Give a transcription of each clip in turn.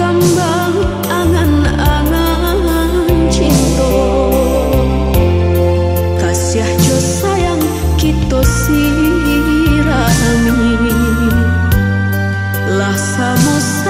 kembang angan-angan cinta. Kasih jo sayang kita sirami. Lah samosa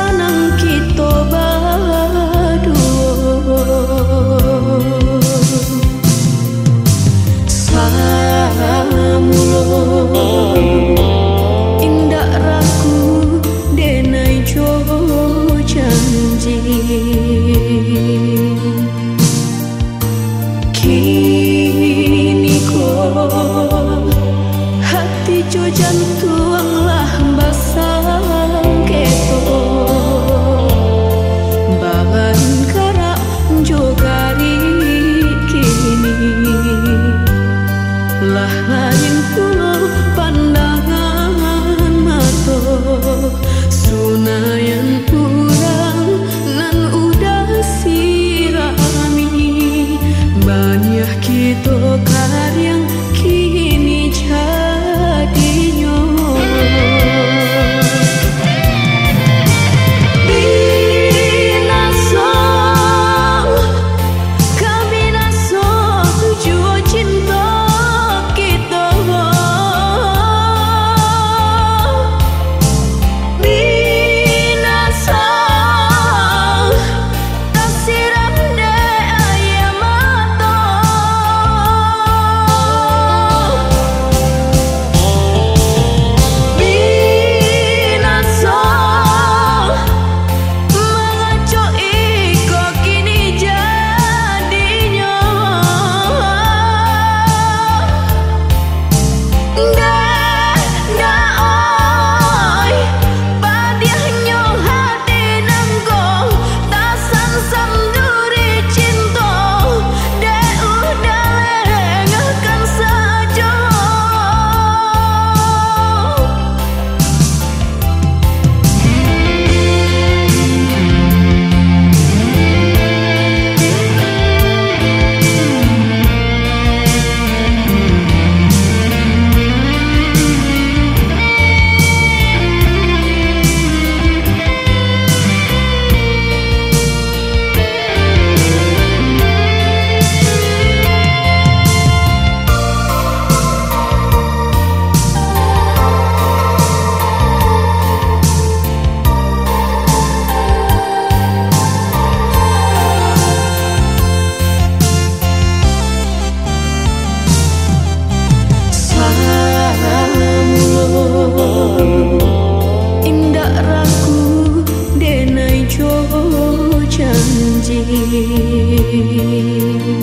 You.